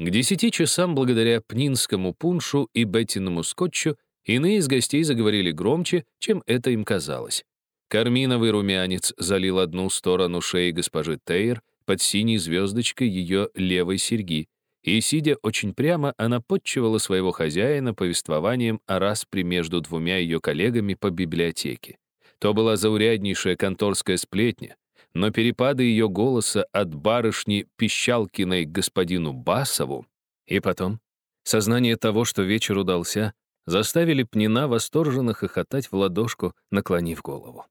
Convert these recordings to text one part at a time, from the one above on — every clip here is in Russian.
К десяти часам, благодаря пнинскому пуншу и беттиному скотчу, иные из гостей заговорили громче, чем это им казалось. Карминовый румянец залил одну сторону шеи госпожи Тейр под синей звездочкой ее левой серьги, и, сидя очень прямо, она подчивала своего хозяина повествованием о распри между двумя ее коллегами по библиотеке. То была зауряднейшая конторская сплетня, но перепады ее голоса от барышни Пищалкиной к господину Басову и потом сознание того, что вечер удался, заставили Пнина восторженно хохотать в ладошку, наклонив голову.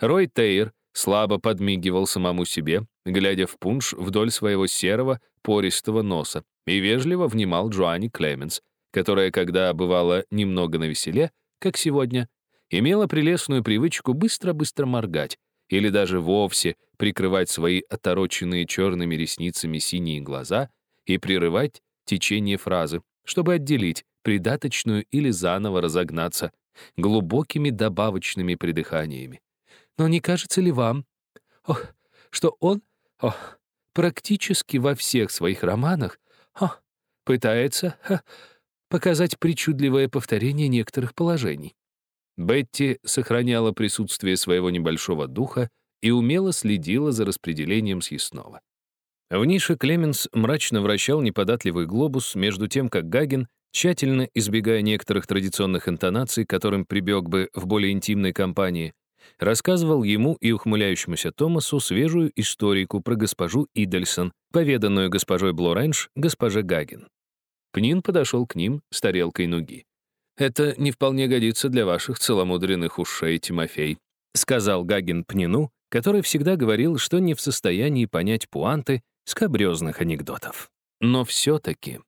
Рой Тейр слабо подмигивал самому себе, глядя в пунш вдоль своего серого, пористого носа, и вежливо внимал Джоанни Клеменс, которая, когда бывала немного навеселе, как сегодня, имела прелестную привычку быстро-быстро моргать, или даже вовсе прикрывать свои отороченные черными ресницами синие глаза и прерывать течение фразы, чтобы отделить придаточную или заново разогнаться глубокими добавочными придыханиями. Но не кажется ли вам, ох, что он ох, практически во всех своих романах ох, пытается ох, показать причудливое повторение некоторых положений? Бетти сохраняла присутствие своего небольшого духа и умело следила за распределением съестного. В нише Клеменс мрачно вращал неподатливый глобус между тем, как Гаген, тщательно избегая некоторых традиционных интонаций, которым прибег бы в более интимной компании, рассказывал ему и ухмыляющемуся Томасу свежую историку про госпожу Идельсон, поведанную госпожой Блоренш, госпоже Гаген. Пнин подошел к ним с тарелкой нуги. «Это не вполне годится для ваших целомудренных ушей, Тимофей», сказал Гагин Пнину, который всегда говорил, что не в состоянии понять пуанты скобрезных анекдотов. Но все-таки.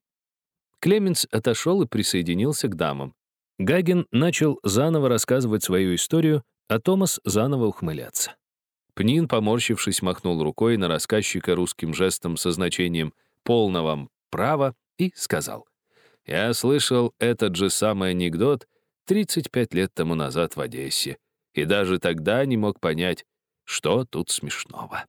Клеменс отошел и присоединился к дамам. Гагин начал заново рассказывать свою историю, а Томас заново ухмыляться. Пнин, поморщившись, махнул рукой на рассказчика русским жестом со значением «полно вам право» и сказал — я слышал этот же самый анекдот 35 лет тому назад в Одессе, и даже тогда не мог понять, что тут смешного.